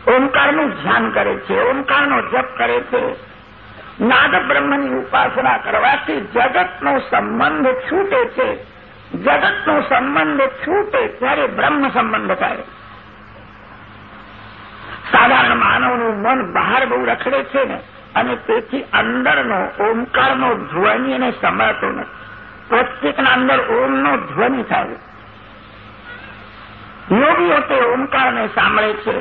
ઓમકારનું ધ્યાન કરે છે ઓમકારનો જપ કરે છે નાદ બ્રહ્મની ઉપાસના કરવાથી જગતનો સંબંધ છૂટે છે। જગતનો સંબંધ છૂટે ત્યારે બ્રહ્મ સંબંધ થાય। સાધારણ માનવનું મન બહાર બહુ રખડે છે ને, અને તેથી અંદરનો ઓમકારનો ધ્વનિ એને સંભળાતો નથી. પ્રત્યેકના અંદર ઓમનો ધ્વનિ થાય. યોગીઓ તે ઓમકારને સાંભળે છે,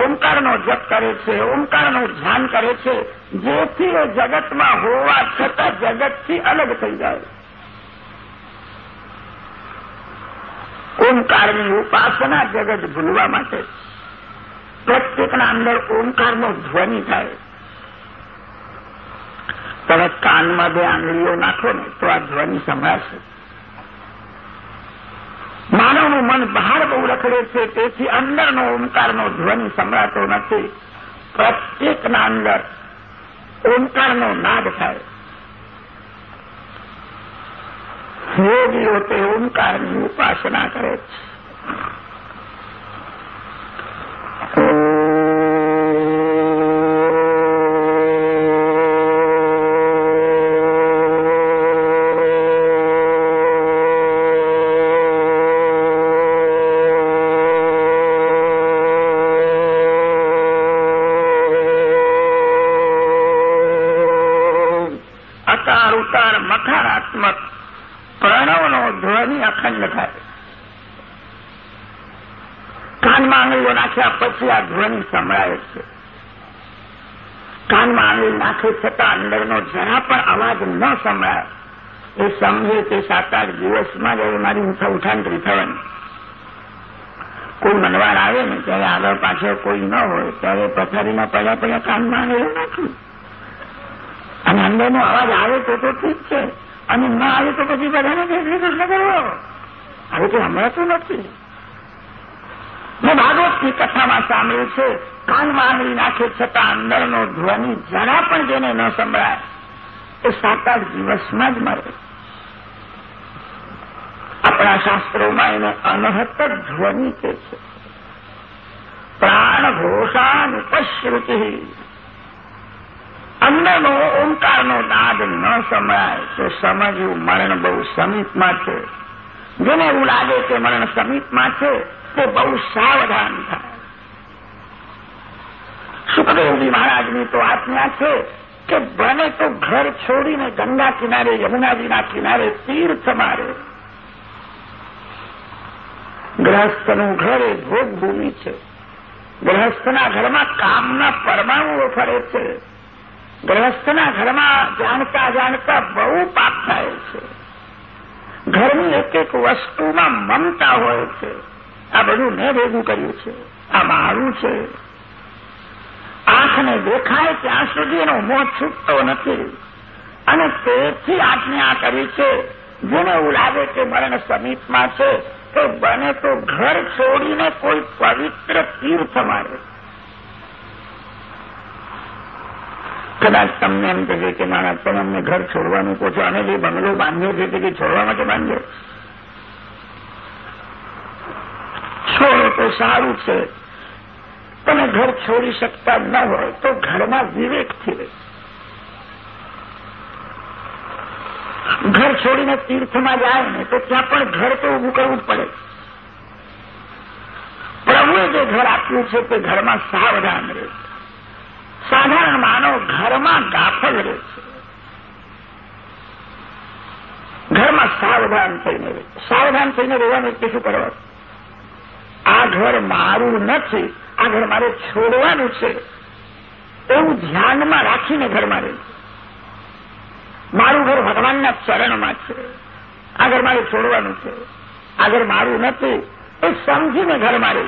ઓમકારનો જપ કરે છે, ઓમકારનું ધ્યાન કરે છે, જેથી એ જગતમાં હોવા છતાં જગતથી અલગ થઈ જાય. ઓમકારની ઉપાસના જગત ભૂલવા માટે પ્રત્યેકના અંદર ઓમકારનો ધ્વનિ થાય તરત કાનમાં બે આંગળીઓ નાખો ને તો આ ધ્વનિ સંભળાશે માનવનું મન બહાર બહુ રખડે છે તેથી અંદરનો ઓમકારનો ધ્વનિ સંભળાતો નથી પ્રત્યેકના અંદર ઓમકારનો નાદ થાય યોગીઓ તે ઓમકારની ઉપાસના કરે છે આંગળીઓ પછી આ ધ્વનિ સંભળાય છે. કાનમાં આંગળી નાખે છતાં અંદરનો જરા પણ અવાજ ન સંભળાય. એ સમજે તે સાત આઠ દિવસમાં જ હવે મારી ઊંચા ઉઠાંતરી થવાની કોઈ મનવાર આવે ને ત્યારે આગળ પાછળ કોઈ ન હોય, ત્યારે પથારીમાં પડ્યા પડ્યા કાનમાં આવેલું નથી અને અંદરનો અવાજ આવે તો તો ઠીક છે. અને ન આવે તો પછી બધાને કેટલી કૃષ્ણ કરવો? હવે તો હમણાં નથી. મેં ભાગવતની કથામાં સાંભળ્યું છે. કાનમાં આંગળી નાખે છતાં અંદરનો ધ્વનિ જરા પણ જેને ન સંભળાય, એ સાત આઠ દિવસમાં જ મરે આપણા શાસ્ત્રોમાં એને અનહત ધ્વનિ કે છે. પ્રાણ ઘોષાનુપશ્રુતિ અંદરનો ઓંકારનો નાદ ન સંભળાય, તો સમજવું મરણ બહુ સમીપમાં છે. જેને એવું લાગે કે મરણ સમીપમાં છે તે બહુ સાવધાન થાય. સુખદેવજી મહારાજની તો આજ્ઞા છે કે બને તો ઘર છોડીને ગંગા કિનારે, યમુનાજીના કિનારે તીર્થ મારે. ગ્રહસ્થનું ઘર એ ભોગભૂમિ છે. ગ્રહસ્થના ઘરમાં કામના પરમાણુઓ ફરે છે. ગ્રહસ્થના ઘરમાં જાણતા જાણતા બહુ પાપ થાય છે. ઘરની એક એક વસ્તુમાં મમતા હોય છે. આ બધું મેં ભેગું કર્યું છે. આ મારું છે. આંખને દેખાય ત્યાં સુધી એનો મોહ છૂટતો નથી. અને તેથી આજ્ઞા કરી છે, જેને એવું લાગે કે મરણ સમીપમાં છે, તો બને તો ઘર છોડીને કોઈ પવિત્ર તીર્થ મારે. કદાચ તમને એમ કહેશે કે મારા, તમે અમને ઘર છોડવાનું કહો છો અને જે બંગલો બાંધ્યો છે તે છોડવા માટે બાંધ્યો છોડો સારું છે. તમે ઘર છોડી શકતા ન હોય તો ઘરમાં વિવેકથી રહે. ઘર છોડીને તીર્થમાં જાય ને તો ત્યાં પણ ઘર તો ઊભું કરવું પડે. પ્રભુએ જે ઘર આપ્યું છે તે ઘરમાં સાવધાન રહે. સાધારણ માનવ ઘરમાં ગાફલ રહે છે. ઘરમાં સાવધાન થઈને રહે. સાવધાન થઈને રહેવાનું એટલે શું કરવાનું? આ ઘર મારું નથી, આ ઘર મારે છોડવાનું છે. એવું ધ્યાનમાં રાખીને ઘરમાં રહે મારું ઘર ભગવાનના ચરણમાં છે. આ ઘર મારે છોડવાનું છે. આ ઘર મારું નથી, એ સમજીને ઘરમાં રહે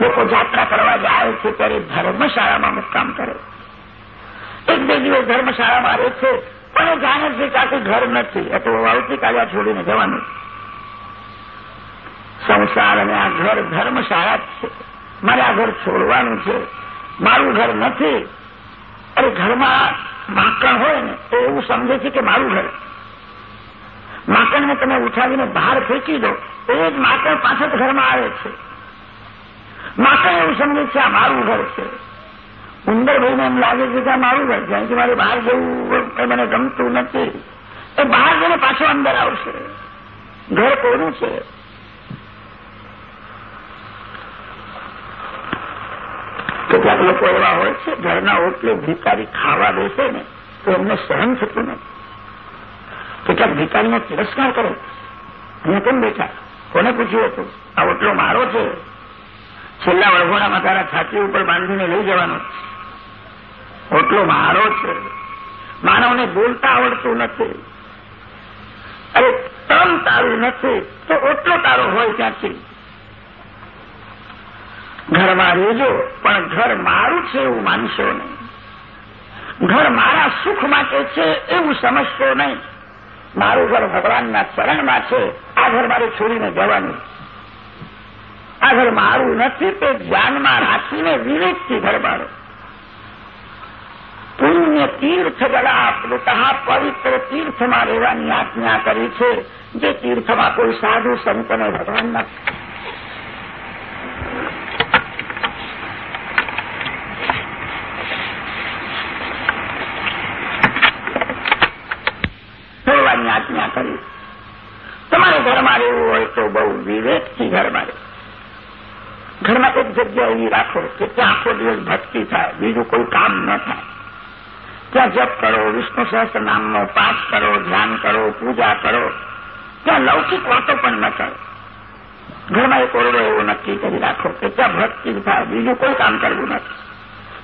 લોકો જાત્રા કરવા જાય છે ત્યારે ધર્મશાળામાં મુકામ કરે. એક બે દિવસ ધર્મશાળામાં રહે છે, પણ જાણે છે કે આખું ઘર નથી. એટલે આવતીકાલે છોડીને જવાનું સંસાર અને આ ઘર ધર્મશાળા છે, મારે આ ઘર છોડવાનું છે. મારું ઘર નથી. અરે ઘરમાં માકણ હોય ને, તો એવું સમજે છે કે મારું ઘર. માકણને તમે ઉઠાવીને બહાર ફેંકી દો, એ જ માકણ પાછળ ઘરમાં આવે છે. માકણ એવું સમજે છે આ મારું ઘર છે. ઉંદર ભાઈને એમ લાગે છે કે આ મારું ઘર છે અહીંથી મારે બહાર જવું એ મને ગમતું નથી. એ બહાર જઈને પાછો અંદર આવશે. ઘર કોનું છે? કેટલાક લોકો એવા હોય છે, ઘરના ઓટલે ભિકારી ખાવા બેસે ને, તો એમને સહન થતું નથી. કેટલાક ભિકારીનો તિરસ્કાર કરે. અહીંયા કેમ બેઠા? કોને પૂછ્યું હતું? આ ઓટલો મારો છે. છેલ્લા વળઘોડામાં તારા છાતી ઉપર બાંધીને લઈ જવાનો ઓટલો મારો છે. માનવને બોલતા આવડતું નથી. અરે તમ તારું નથી. તો ઓટલો તારો હોય ત્યાંથી ઘરમાં રહેજો, પણ ઘર મારું છે એવું માનશો નહીં. ઘર મારા સુખ માટે છે એવું સમજશો નહીં. મારું ઘર ભગવાનના ચરણમાં છે, આ ઘર મારે છોડીને જવાનું. આ ઘર મારું નથી, તે ધ્યાનમાં રાખીને વિવેકથી ઘર મારો. પુણ્ય તીર્થ ગળા પ્લુતઃ પવિત્ર તીર્થમાં રહેવાની આજ્ઞા કરી છે, જે તીર્થમાં કોઈ સાધુ સંતને ભગવાનના છોડવાની આજ્ઞા કરી. તમારે ઘરમાં રહેવું હોય તો બહુ વિવેકથી ઘરમાં રહેવું ઘરમાં એક જગ્યા એવી રાખો કે ત્યાં આખો દિવસ ભક્તિ થાય, બીજું કોઈ કામ ન થાય. ત્યાં જપ કરો, વિષ્ણુ સહસ્ત્ર નામનો પાઠ કરો, ધ્યાન કરો, પૂજા કરો. ત્યાં લૌકિક વાતો પણ ન કરો. ઘરમાં એક ઓરડો એવો નક્કી કરી રાખો કે ત્યાં ભક્તિ થાય, બીજું કોઈ કામ કરવું નથી.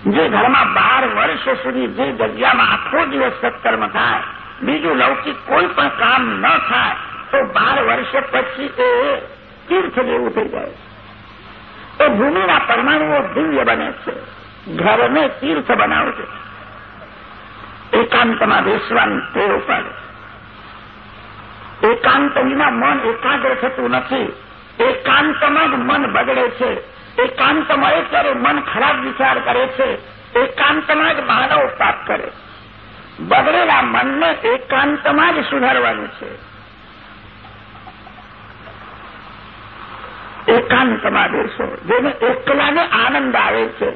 જે ઘરમાં બાર વર્ષ સુધી જે જગ્યામાં આખો દિવસ સત્કર્મ થાય બીજું લૌકિક કોઈ પણ કામ ન થાય, તો બાર વર્ષ પછી એ તીર્થ જેવું થઈ જાય એ ભૂમિના પરમાણુઓ દિવ્ય બને છે. ઘરને તીર્થ બનાવશે. એકાંતમાં બેસવાની ટેવ પડે. એકાંત વિના મન એકાગ્ર થતું નથી. એકાંતમાં જ મન બગડે છે. એકાંતમાં એ ત્યારે મન ખરાબ વિચાર કરે છે? એકાંતમાં જ માનવ પાપ કરે બગડેલા મનને એકાંતમાં જ સુધારવાનું છે. એકાંતમાં બેસો, જેને એકલાને આનંદ આવે છે,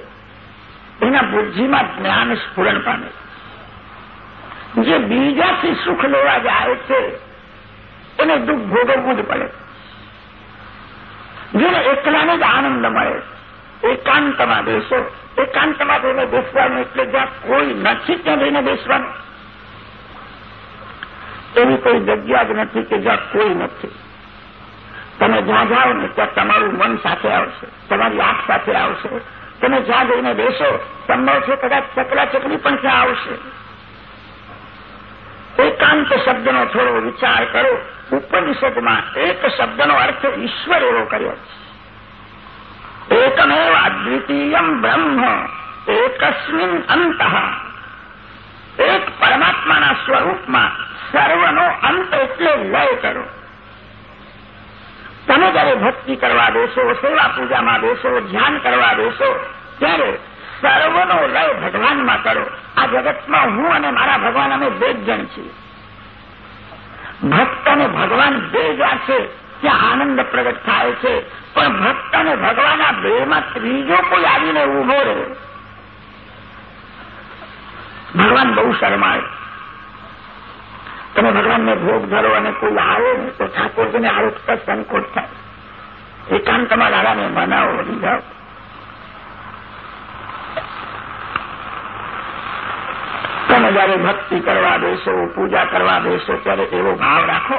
એના બુદ્ધિમાં જ્ઞાન સ્ફુરણ પામે જે બીજાથી સુખ લેવા જાય છે, એને દુઃખ ભોગવવું જ પડે. જેને એકલાને જ આનંદ મળે એકાંતમાં બેસો એકાંતમાં જઈને બેસવાનું એટલે જ્યાં કોઈ નથી ત્યાં જઈને બેસવાનું. એવી કોઈ જગ્યા જ નથી કે જ્યાં કોઈ નથી. તમે જ્યાં જાઓ ને ત્યાં તમારું મન સાથે આવશે, તમારી આંખ સાથે આવશે. તમે જ્યાં જઈને બેસો, તમને છે કદાચ ચકલા ચકલી પણ ત્યાં આવશે. એકાંત શબ્દનો થોડો વિચાર કરો. ઉપનિષદમાં એક શબ્દનો અર્થ ઈશ્વર એવો કર્યો છે. એકમેવ અદ્વિતીયમ બ્રહ્મ એકસ્મિન અંત એક પરમાત્માના સ્વરૂપમાં સર્વનો અંત એટલે લય કરો તમે જયારે ભક્તિ કરવા બેસો સેવા પૂજામાં બેસો ધ્યાન કરવા બેસો ત્યારે સર્વનો લય ભગવાનમાં કરો આ જગતમાં હું અને મારા ભગવાન અમે બે જ જણ છીએ ભક્ત અને ભગવાન બે જ્યાં છે ત્યાં આનંદ પ્રગટ થાય છે પણ ભક્ત અને ભગવાનના બેમાં ત્રીજો કોઈ આવીને ઊભો રહે. ભગવાન બહુ શરમાય તમે ભગવાનને ભોગ ધરો અને કોઈ આવે ને તો ઠાકોરજીને આરોપતા સંકોચ થાય. એકાંતમાં દાદાને મનાવો, વળી જાઓ. તમે જયારે ભક્તિ કરવા બેસો, પૂજા કરવા બેસો, ત્યારે એવો ભાવ રાખો.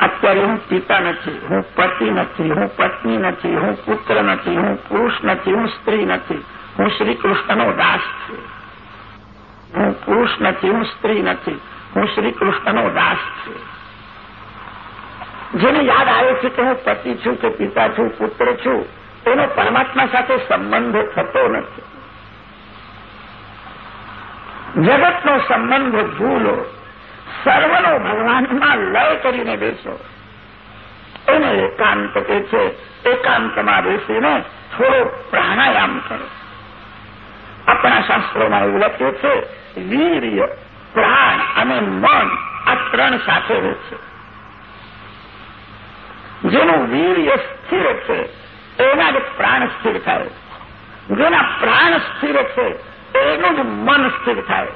અત્યારે હું પિતા નથી, હું પતિ નથી, હું પત્ની નથી, હું પુત્ર નથી, હું પુરુષ નથી, હું સ્ત્રી નથી. હું શ્રી દાસ છું. હું પુરુષ નથી, હું સ્ત્રી નથી. હું શ્રી દાસ છું. જેને યાદ આવે છે કે હું પતિ છું કે પિતા છું, પુત્ર છું, તેનો પરમાત્મા સાથે સંબંધ થતો નથી. જગતનો સંબંધ ભૂલો. સર્વનો ભગવાનમાં લય કરીને બેસો. એને એકાંત કે છે, એકાંતમાં બેસીને થોડો પ્રાણાયામ કરો. આપણા શાસ્ત્રોમાં એવું લખ્યું છે, વીર્ય, પ્રાણ અને મન આ ત્રણ સાથે રહે છે. જેનું વીર્ય સ્થિર છે, એના જ પ્રાણ સ્થિર થાય. જેના પ્રાણ સ્થિર છે, એનું જ મન સ્થિર થાય.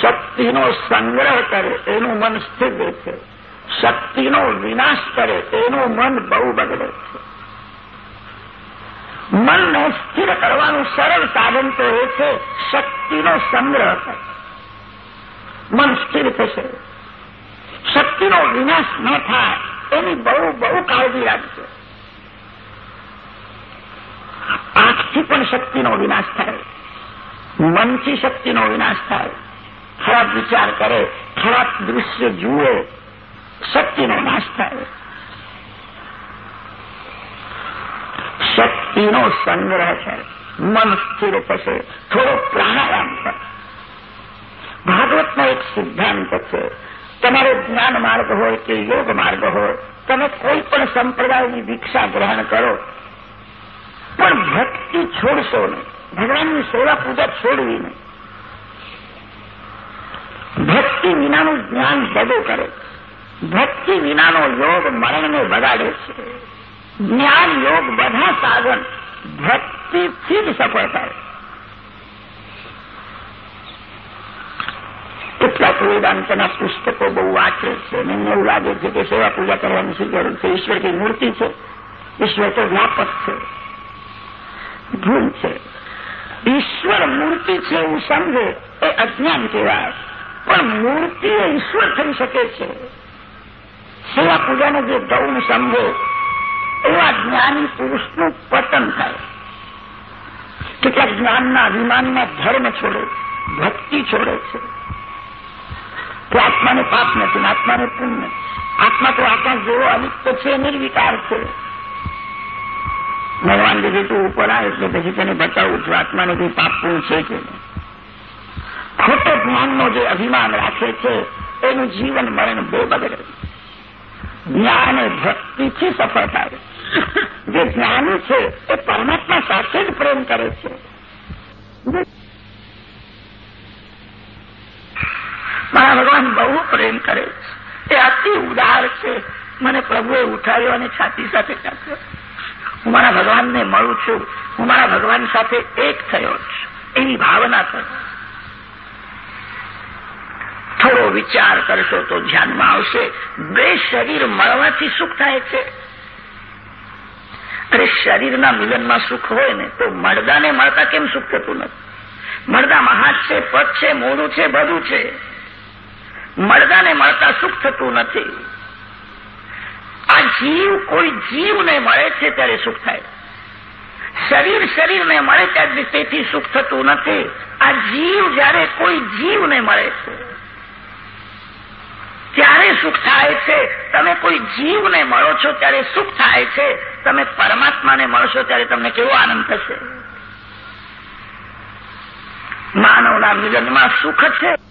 શક્તિનો સંગ્રહ કરે, એનું મન સ્થિર છે. શક્તિનો વિનાશ કરે, એનું મન બહુ બગડે છે. મનને સ્થિર કરવાનું સરળ સાધન તો એ છે, શક્તિનો સંગ્રહ કરે. મન સ્થિર થશે. શક્તિનો વિનાશ ન થાય, એની બહુ બહુ કાળજી રાખજો. આંખથી પણ શક્તિનો વિનાશ થાય. મનથી શક્તિનો વિનાશ થાય. ખરાબ વિચાર કરે ખરાબ દૃશ્ય જુએ શક્તિનો નાશ થાય. શક્તિનો સંગ્રહ થાય. મન સ્થિર થશે. થોડો પ્રાણાયામ કરે ભાગવતનો એક સિદ્ધાંત છે. તમારો જ્ઞાન માર્ગ હોય કે યોગ માર્ગ હોય, તમે કોઈ પણ સંપ્રદાયની દીક્ષા ગ્રહણ કરો. પણ ભક્તિ છોડશો નહીં. ભગવાનની સેવા પૂજા છોડવી નહીં. ભક્તિ વિનાનું જ્ઞાન ભેગું કરે. ભક્તિ વિનાનો યોગ મરણને બગાડે છે. જ્ઞાન યોગ બધા સાધન. ભક્તિથી જ સફળ થાય કેટલાક વેદાંતના પુસ્તકો બહુ વાંચે છે. અને એવું લાગે છે કે સેવા પૂજા કરવાની શું જરૂર છે? ઈશ્વર કઈ મૂર્તિ છે. ઈશ્વર તો વ્યાપક છે. ભૂલ છે. ઈશ્વર મૂર્તિ છે એવું સમજે એ અજ્ઞાન કહેવાય. પણ મૂર્તિ એ ઈશ્વર થઈ શકે છે. સેવા પૂજાને જે ગૌણ સમજે એવા જ્ઞાની પુરુષનું પતન થાય. કેટલાક જ્ઞાનના અભિમાનમાં ધર્મ છોડે, ભક્તિ છોડે છે. તો આત્માને પાપ નથી, આત્માને પુણ્ય આત્મા તો આકાશ જેવો અલિપ્ત છે, નિર્વિકાર છે. ભગવાન કે તું ઉપર આવે, એટલે પછી તને બતાવું છું આત્માને કોઈ પાપ પૂર્ણ છે કે ખોટો જ્ઞાનનો જે અભિમાન રાખે છે, એનું જીવન મરણ બહુ બગડે જ્ઞાન ભક્તિથી સફળતા જે જ્ઞાની છે, એ પરમાત્મા સાથે જ પ્રેમ કરે છે. મારા ભગવાન બહુ પ્રેમ કરે છે. એ અતિ ઉદાર છે. મને પ્રભુએ ઉઠાવ્યો અને છાતી સાથે કાપ્યો હું મારા ભગવાનને મળું છું. હું મારા ભગવાન સાથે એક થયો છું. એવી ભાવના કરો થોડો વિચાર કરશો તો ધ્યાનમાં આવશે. બે શરીર મળવાથી સુખ થાય છે. અરે શરીરના મિલનમાં સુખ હોય ને તો મળદાને મળતા કેમ સુખ થતું નથી? મળદામાં હાથ છે પગ છે મોડું છે, બધું છે. મળદાને મળતા સુખ થતું નથી. આ જીવ કોઈ જીવને મળે છે ત્યારે સુખ થાય. શરીર શરીરને મળે ત્યારે તેથી સુખ થતું નથી. આ જીવ જ્યારે કોઈ જીવને મળે છે. ત્યારે સુખ થાય છે, તમે કોઈ જીવને મળો છો, ત્યારે સુખ થાય છે. તમે પરમાત્માને મળશો ત્યારે તમને કેવો આનંદ થશે? માનવના મિલનમાં સુખ છે.